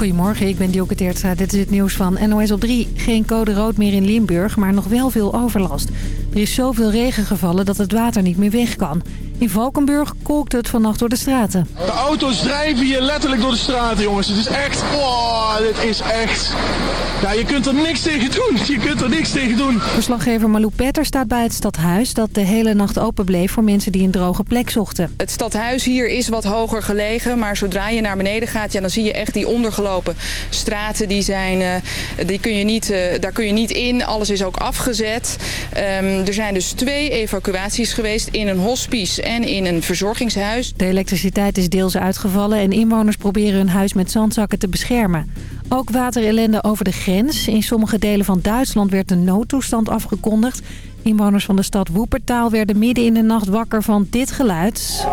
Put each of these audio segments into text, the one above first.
Goedemorgen, ik ben Dioke Teertstra. Dit is het nieuws van NOS op 3. Geen code rood meer in Limburg, maar nog wel veel overlast. Er is zoveel regen gevallen dat het water niet meer weg kan. In Valkenburg kolkt het vannacht door de straten. De auto's drijven hier letterlijk door de straten, jongens. Het is echt... Oh, dit is echt... Ja, je kunt er niks tegen doen. Je kunt er niks tegen doen. Verslaggever Malou Petter staat bij het stadhuis... dat de hele nacht open bleef voor mensen die een droge plek zochten. Het stadhuis hier is wat hoger gelegen, maar zodra je naar beneden gaat... Ja, dan zie je echt die ondergelopen straten. Die zijn, uh, die kun je niet, uh, daar kun je niet in. Alles is ook afgezet. Um, er zijn dus twee evacuaties geweest in een hospice en in een verzorgingshuis. De elektriciteit is deels uitgevallen en inwoners proberen hun huis met zandzakken te beschermen. Ook waterellende over de grens. In sommige delen van Duitsland werd een noodtoestand afgekondigd. Inwoners van de stad Woepertaal werden midden in de nacht wakker van dit geluid.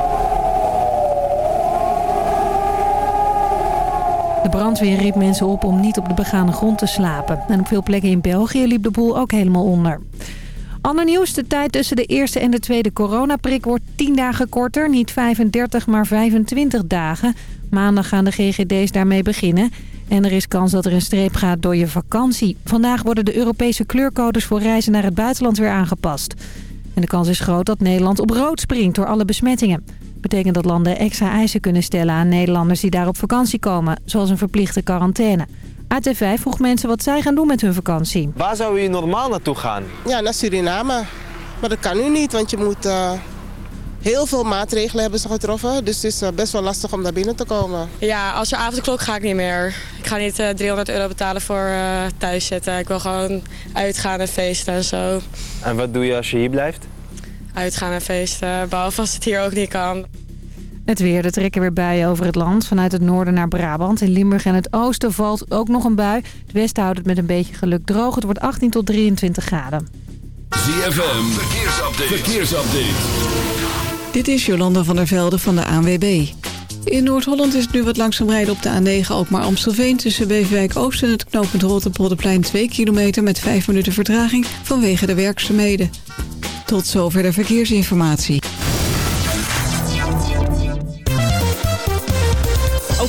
De brandweer riep mensen op om niet op de begane grond te slapen. En op veel plekken in België liep de boel ook helemaal onder. Ander nieuws, de tijd tussen de eerste en de tweede coronaprik wordt 10 dagen korter. Niet 35, maar 25 dagen. Maandag gaan de GGD's daarmee beginnen. En er is kans dat er een streep gaat door je vakantie. Vandaag worden de Europese kleurcodes voor reizen naar het buitenland weer aangepast. En de kans is groot dat Nederland op rood springt door alle besmettingen. Betekent dat landen extra eisen kunnen stellen aan Nederlanders die daar op vakantie komen. Zoals een verplichte quarantaine. AT5 vroeg mensen wat zij gaan doen met hun vakantie. Waar zou u normaal naartoe gaan? Ja, naar Suriname. Maar dat kan nu niet, want je moet... Uh, heel veel maatregelen hebben ze getroffen. Dus het is uh, best wel lastig om daar binnen te komen. Ja, als je avondklok ga ik niet meer. Ik ga niet uh, 300 euro betalen voor thuis zitten. Ik wil gewoon uitgaan en feesten en zo. En wat doe je als je hier blijft? Uitgaan en feesten, behalve als het hier ook niet kan. Het weer, er trekken weer buien over het land. Vanuit het noorden naar Brabant. In Limburg en het oosten valt ook nog een bui. Het westen houdt het met een beetje geluk droog. Het wordt 18 tot 23 graden. ZFM, verkeersupdate. verkeersupdate. Dit is Jolanda van der Velde van de ANWB. In Noord-Holland is het nu wat langzaam rijden op de A9 ook maar Amstelveen... tussen Beverwijk Oost en het knooppunt Rotterpolderplein 2 kilometer... met 5 minuten vertraging vanwege de werkzaamheden. Tot zover de verkeersinformatie.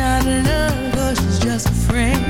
not love, but she's just a friend.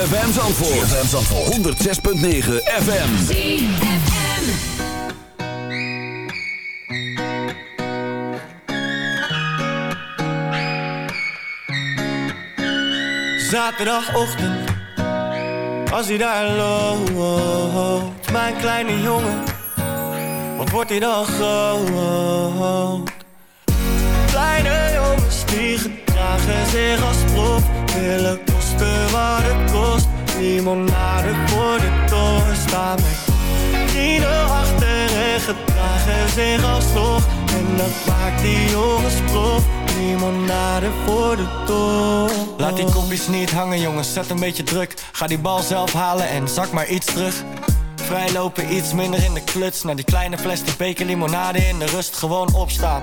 ZFM. Zandvoort. ZFM Zandvoort. 106.9 FM. Zaterdagochtend, als hij daar loopt, mijn kleine jongen, wat wordt hij dan groot? Kleine jongens die gedragen zich als prof, willen Limonade voor de toren Staan vrienden achter en gedragen zich alsnog. En dat maakt die jongens prof Limonade voor de toren Laat die kopjes niet hangen jongens, zet een beetje druk. Ga die bal zelf halen en zak maar iets terug. Vrijlopen iets minder in de kluts. Naar die kleine plastic beker limonade in de rust. Gewoon opstaan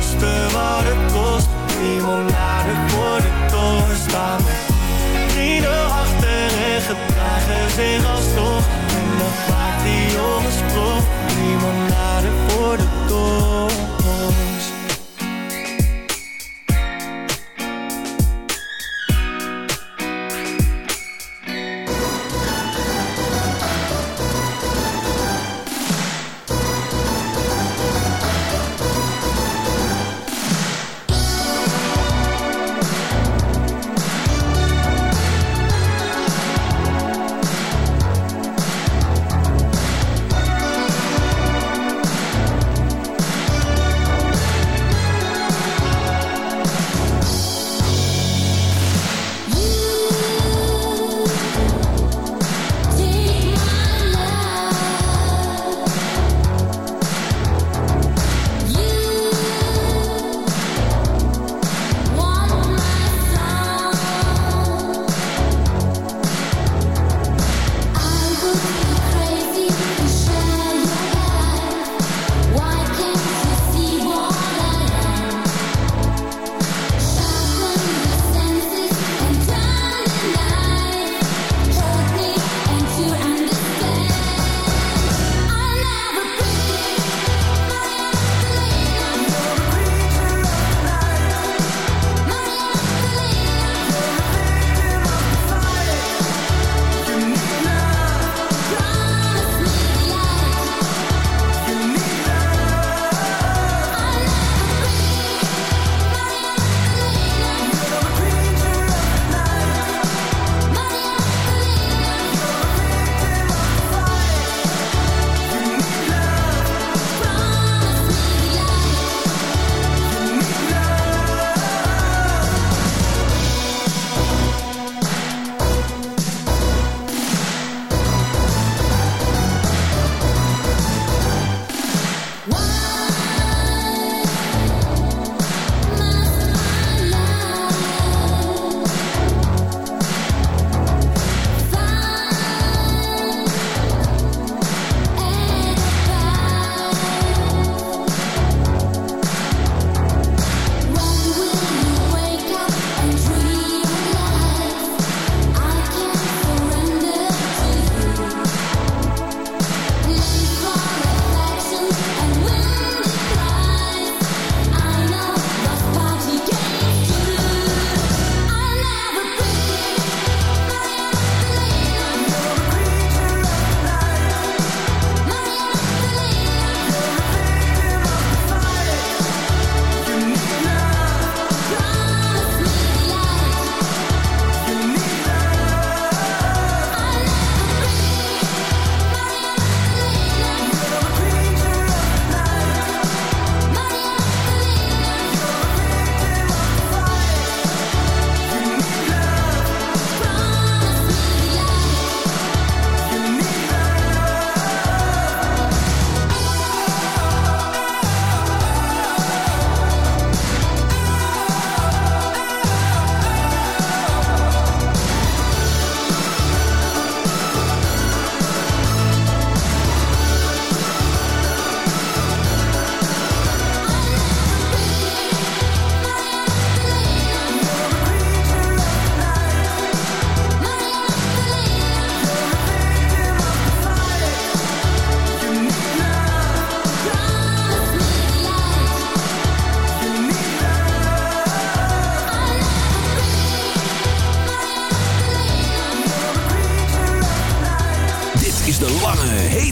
kosten wat het kost. Limonade voor de toren staan. Vrienden achter en gedragen zich alsnog. En dat maakt die jongens prof Limonade voor de toren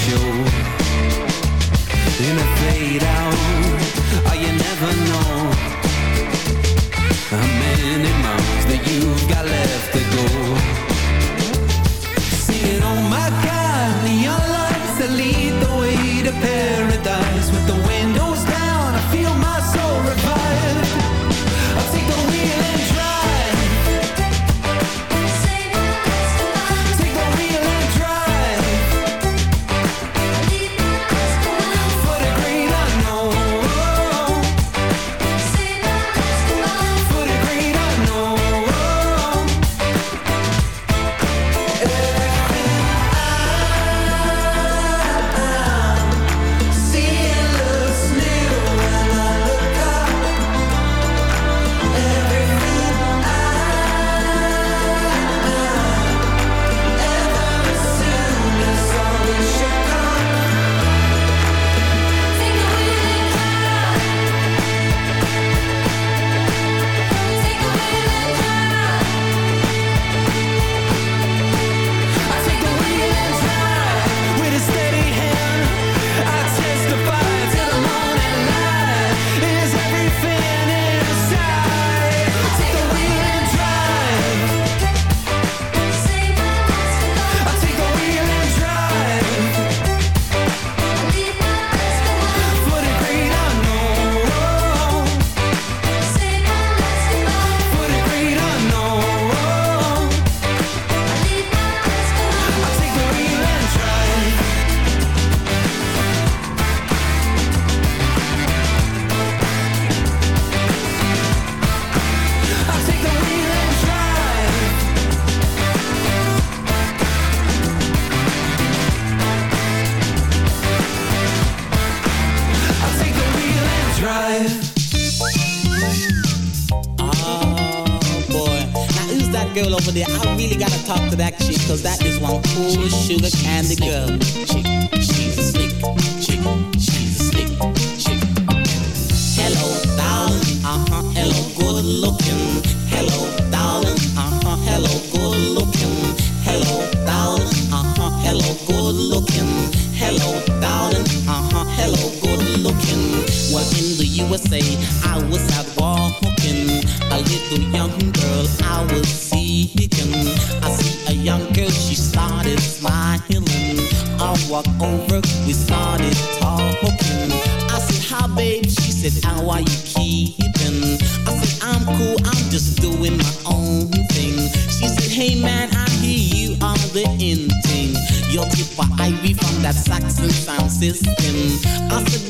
Show. Over there? I really gotta talk to that chick, cause that is one cool sugar candy girl. Chick, she's a slick chick, she's a slick chick. Hello, darling, uh-huh, hello, good looking. Hello, darling, uh-huh, hello, good looking. Hello, darling, uh-huh, hello, good looking. Hello, darling, uh-huh, hello, good looking. Well, in the USA, I was out walking. A little young girl I was young girl, she started smiling. I walked over, we started talking. I said, hi babe, she said, how are you keeping? I said, I'm cool, I'm just doing my own thing. She said, hey man, I hear you are the in thing. You're Tipper Ivy from that Saxon sound system. I said,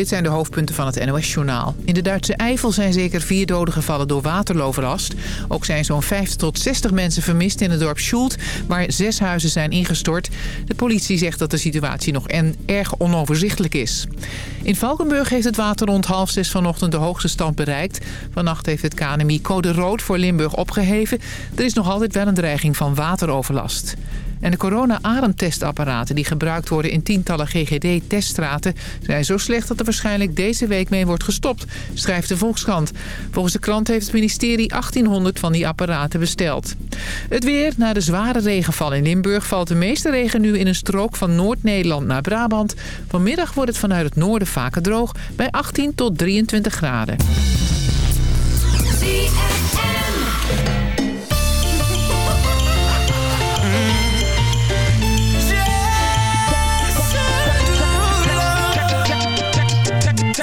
dit zijn de hoofdpunten van het NOS-journaal. In de Duitse Eifel zijn zeker vier doden gevallen door waterloverlast. Ook zijn zo'n 50 tot 60 mensen vermist in het dorp Schult... waar zes huizen zijn ingestort. De politie zegt dat de situatie nog en erg onoverzichtelijk is. In Valkenburg heeft het water rond half zes vanochtend de hoogste stand bereikt. Vannacht heeft het KNMI code rood voor Limburg opgeheven. Er is nog altijd wel een dreiging van wateroverlast. En de corona-ademtestapparaten die gebruikt worden in tientallen GGD-teststraten... zijn zo slecht dat er waarschijnlijk deze week mee wordt gestopt, schrijft de Volkskrant. Volgens de krant heeft het ministerie 1800 van die apparaten besteld. Het weer, na de zware regenval in Limburg... valt de meeste regen nu in een strook van Noord-Nederland naar Brabant. Vanmiddag wordt het vanuit het noorden vaker droog bij 18 tot 23 graden.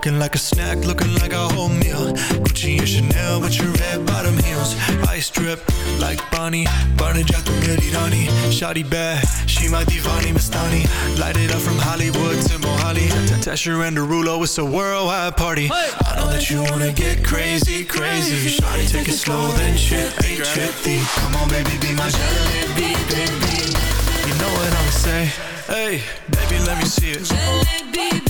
Looking like a snack, looking like a whole meal. Gucci and Chanel with your red bottom heels. Ice drip like Bonnie. Barney Jack Rani. Shotty bad, she my divani Mastani. Light it up from Hollywood to Mohali. Tesher and Derulo, it's a worldwide party. I know that you wanna get crazy, crazy. Shotty, take it slow, then chippy, chippy. Come on, baby, be my jalebi, baby. You know what I'ma say? Hey, baby, let me see it.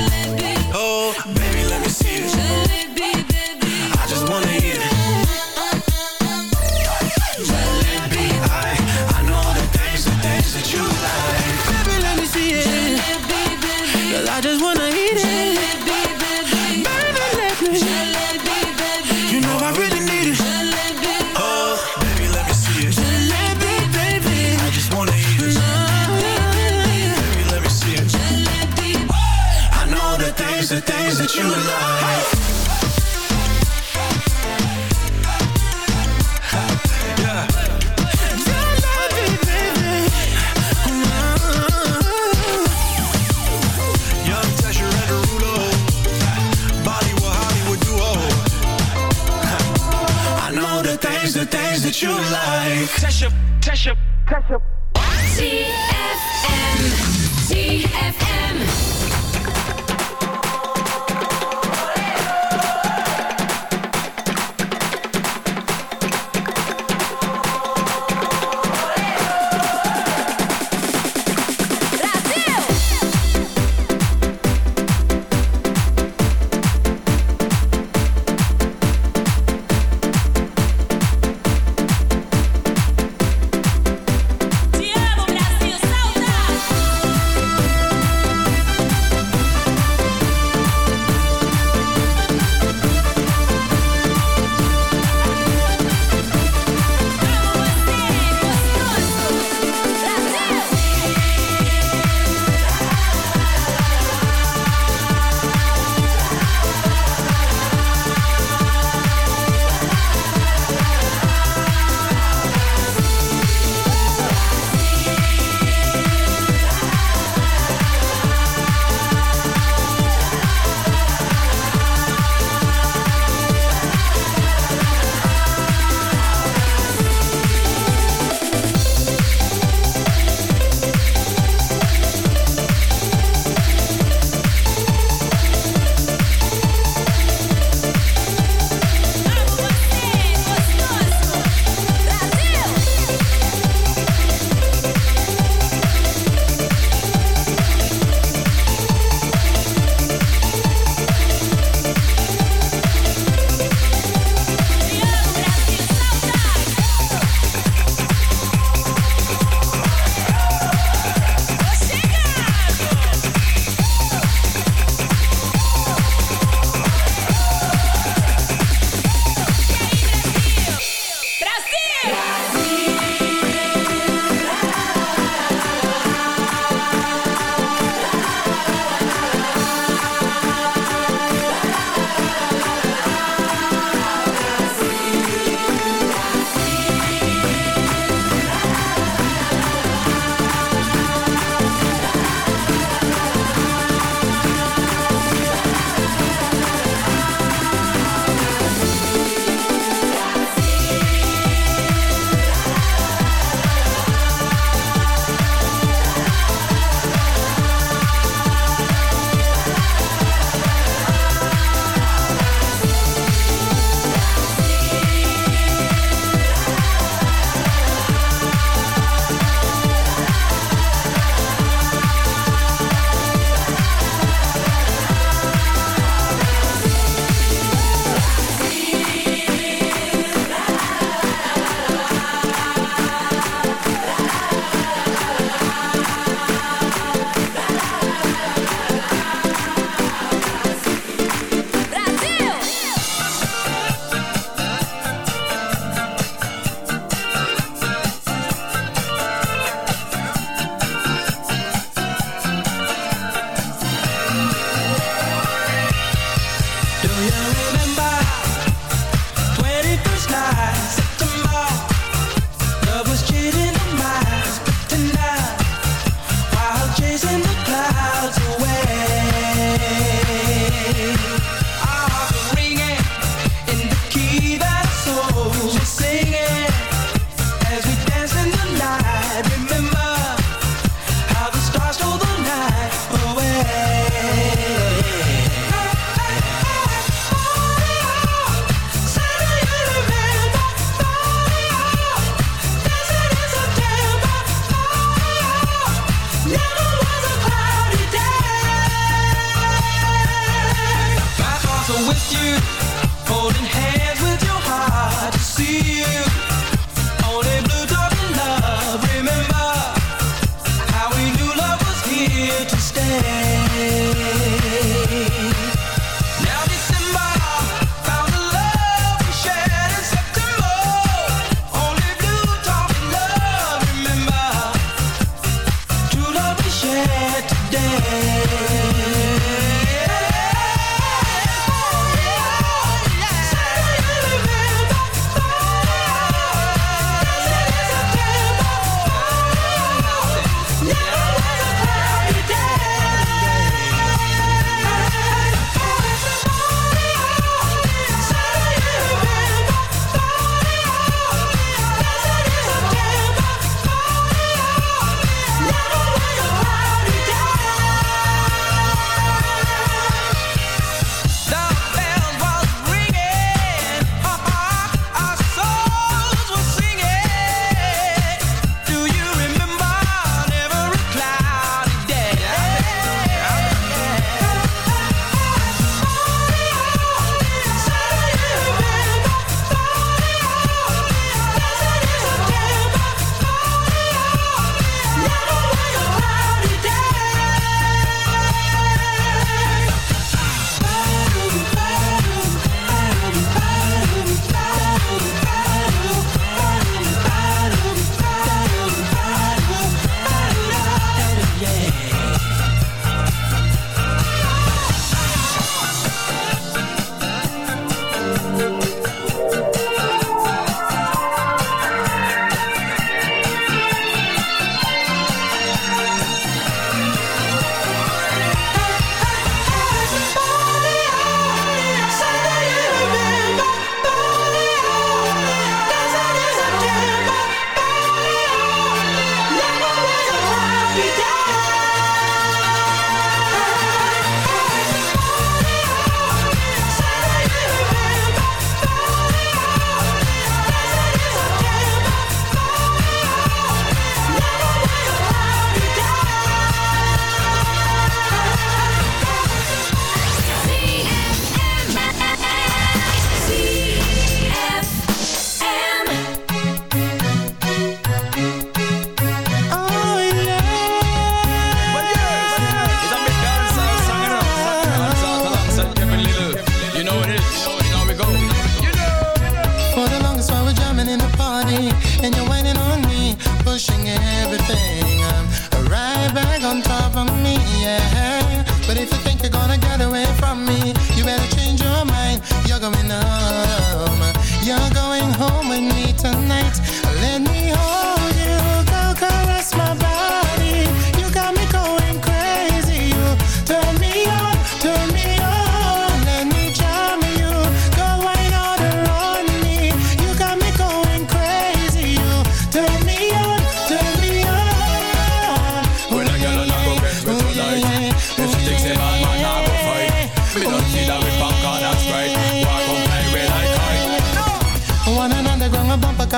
you like. Up, test up, up.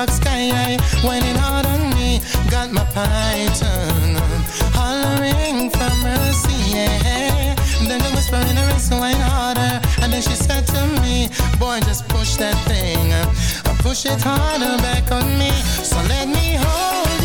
Peacock sky, whining hard on me. Got my python hollering for mercy. Yeah. Then the whisper in her ear, so wine harder. And then she said to me, Boy, just push that thing. Push it harder back on me. So let me hold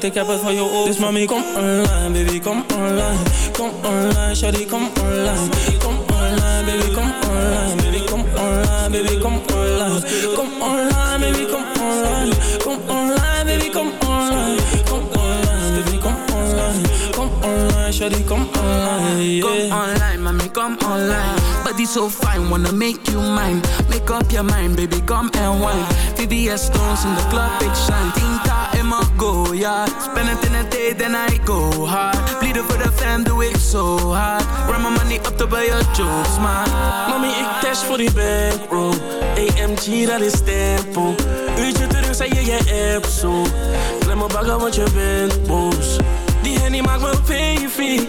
want ik heb het voor je over Dus mami, kom online, baby, so fine, wanna make you mine. Make up your mind, baby, come and wine. VVS stones in the club, big shine. Tinta in my go, yeah. Spend it in a day, then I go hard. Bleeden for the fam, do it so hard. Run my money up to buy your jokes, man. Mami, ik dash voor die bankroll AMG, dat is tempo Uurtje terug, zei je je app zo Klem me bagger, want je bent boos Die hennie maakt me baby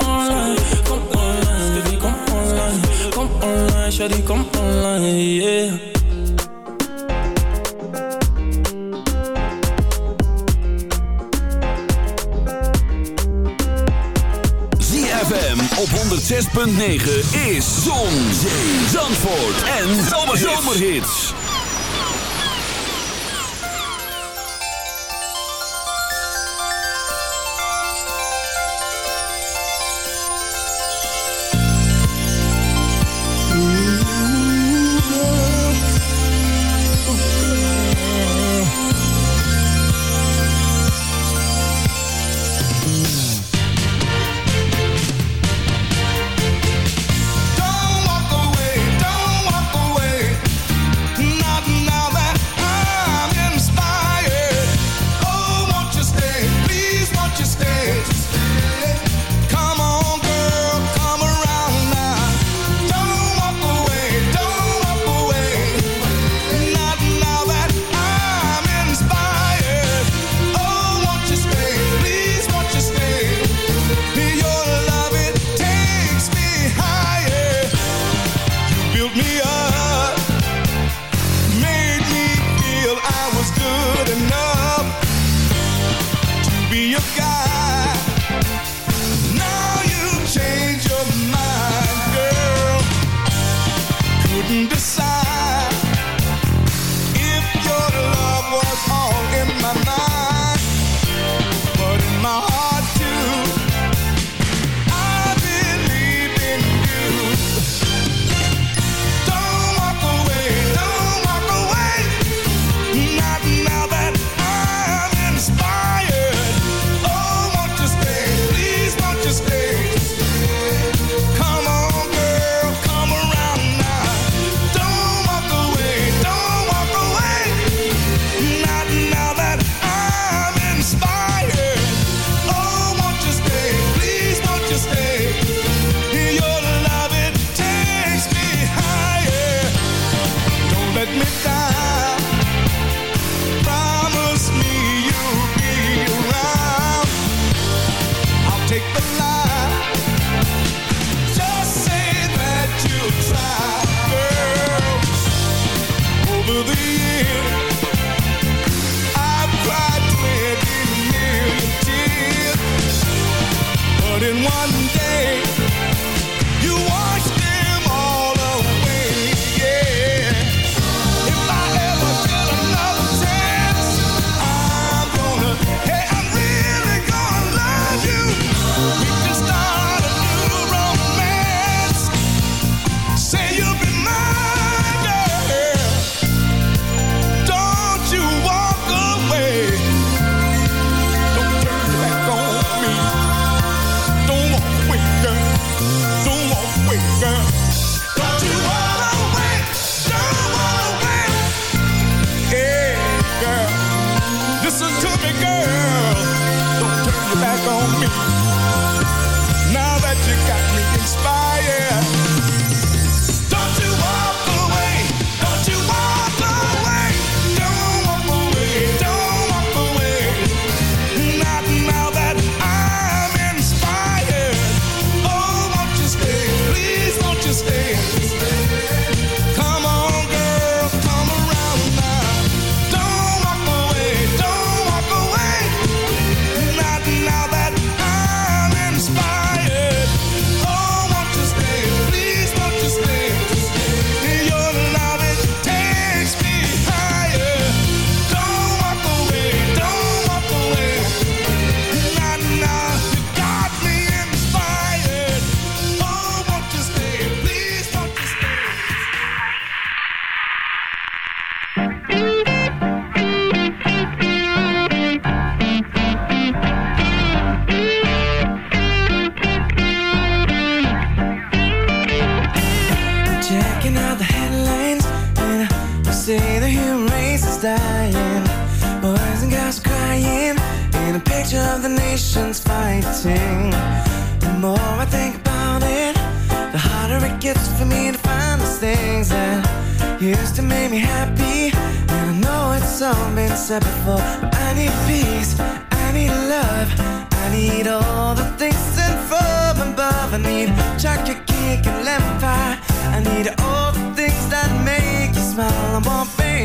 Kom online, shawty, kom online, yeah ZFM op 106.9 is Zon, Zee, Zandvoort en Zomerhits.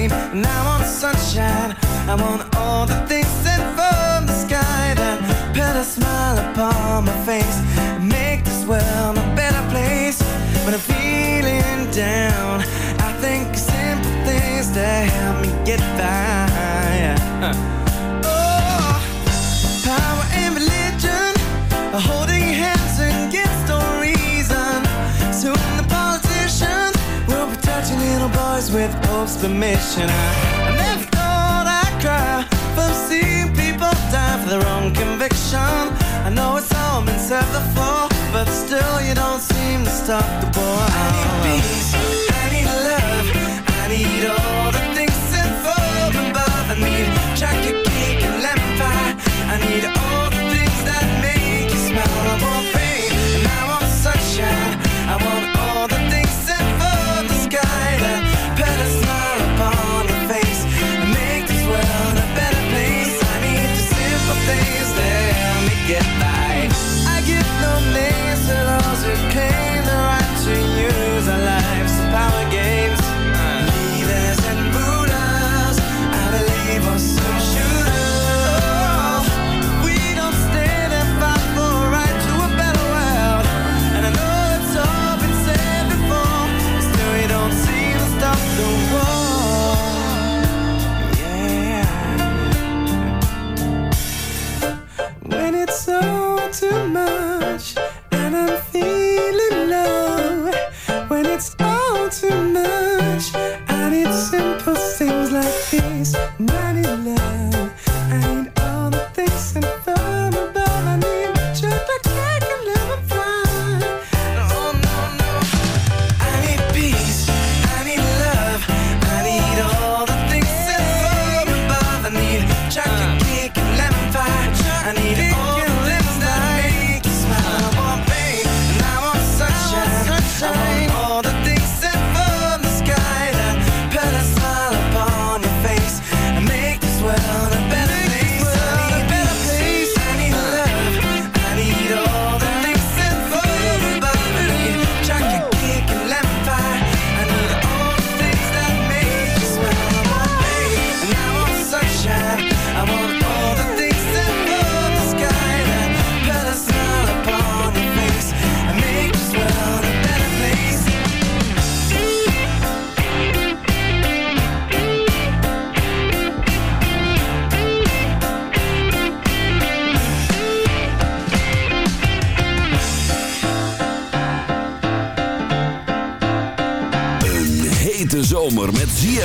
rain And I want sunshine. I want all the things sent from the sky. That put a smile upon my face. And make this world a better place. When I'm feeling down I think simple things that help me get by. Yeah. with Pope's permission. I never thought I'd cry from seeing people die for their own conviction. I know it's all been said before, but still you don't seem to stop the boy. I need peace, I need love, I need all the things involved above. I need.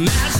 Mass.